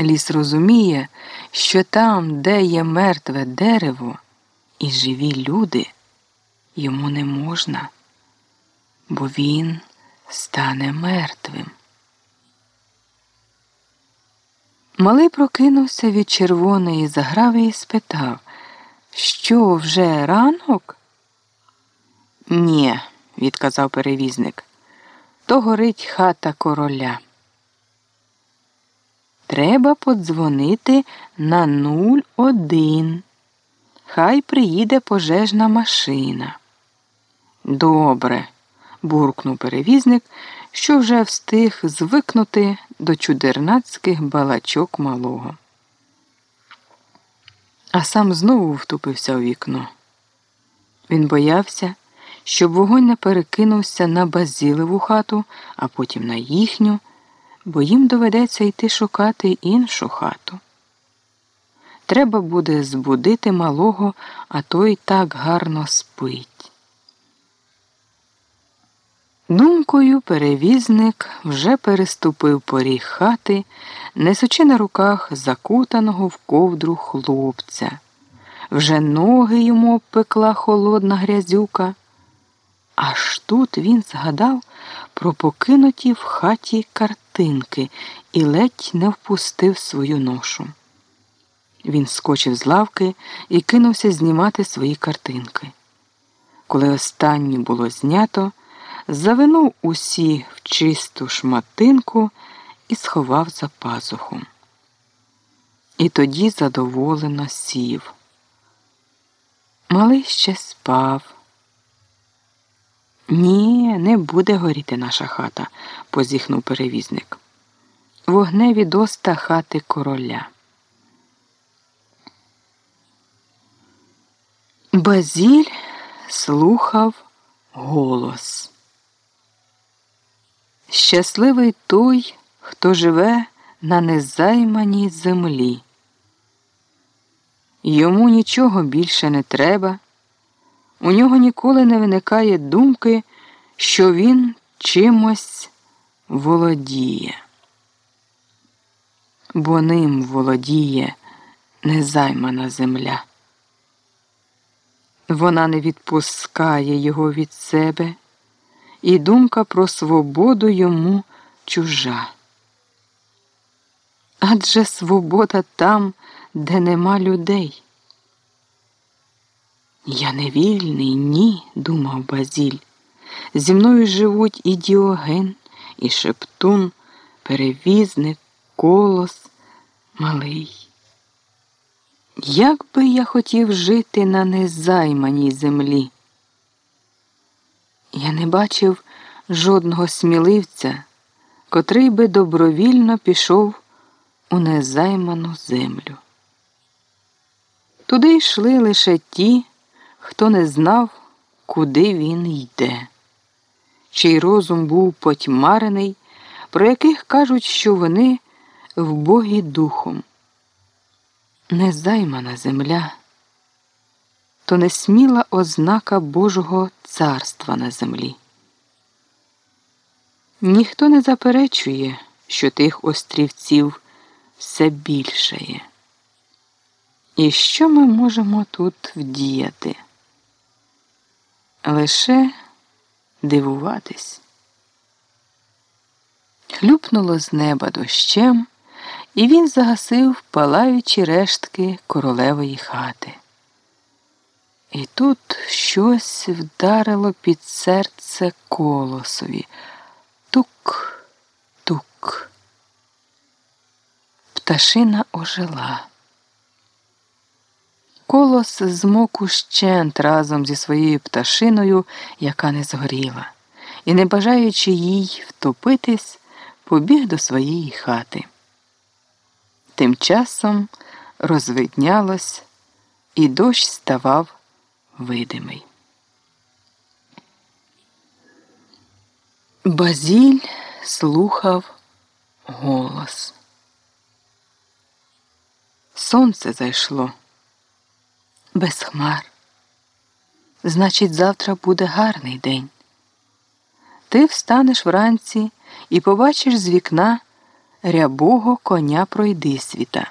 Ліс розуміє, що там, де є мертве дерево і живі люди, йому не можна, бо він стане мертвим. Малий прокинувся від червоної заграви і спитав, що вже ранок? Ні, відказав перевізник, то горить хата короля. Треба подзвонити на 01. Хай приїде пожежна машина. Добре, буркнув перевізник, що вже встиг звикнути до чудернацьких балачок малого. А сам знову втупився у вікно. Він боявся, щоб вогонь не перекинувся на базілеву хату, а потім на їхню бо їм доведеться йти шукати іншу хату. Треба буде збудити малого, а той так гарно спить. Думкою перевізник вже переступив поріг хати, несучи на руках закутаного в ковдру хлопця. Вже ноги йому обпекла холодна грязюка. Аж тут він згадав про покинуті в хаті картинки і ледь не впустив свою ношу. Він скочив з лавки і кинувся знімати свої картинки. Коли останнє було знято, завинув усі в чисту шматинку і сховав за пазуху. І тоді задоволено сів. Малий ще спав. Ні, не буде горіти наша хата, позіхнув перевізник. Вогневі доста хати короля. Базіль слухав голос. Щасливий той, хто живе на незайманій землі. Йому нічого більше не треба. У нього ніколи не виникає думки, що він чимось володіє, бо ним володіє незаймана земля. Вона не відпускає його від себе, і думка про свободу йому чужа. Адже свобода там, де нема людей. Я не вільний, ні, думав Базіль. Зі мною живуть і Діоген, і Шептун, перевізник, колос, малий. Як би я хотів жити на незайманій землі? Я не бачив жодного сміливця, котрий би добровільно пішов у незайману землю. Туди йшли лише ті хто не знав, куди він йде, чий розум був потьмарений, про яких кажуть, що вони вбогі духом. Незаймана земля, то несміла ознака Божого царства на землі. Ніхто не заперечує, що тих острівців все більшає. І що ми можемо тут вдіяти? лише дивуватись. Хлюпнуло з неба дощем, і він загасив палаючі рештки королевої хати. І тут щось вдарило під серце колосові. Тук, тук. Пташина ожила. Колос змок ущент разом зі своєю пташиною, яка не згоріла, і, не бажаючи їй втопитись, побіг до своєї хати. Тим часом розвиднялось, і дощ ставав видимий. Базіль слухав голос. Сонце зайшло без хмар. Значить, завтра буде гарний день. Ти встанеш вранці і побачиш з вікна, рябого коня пройдисвіта.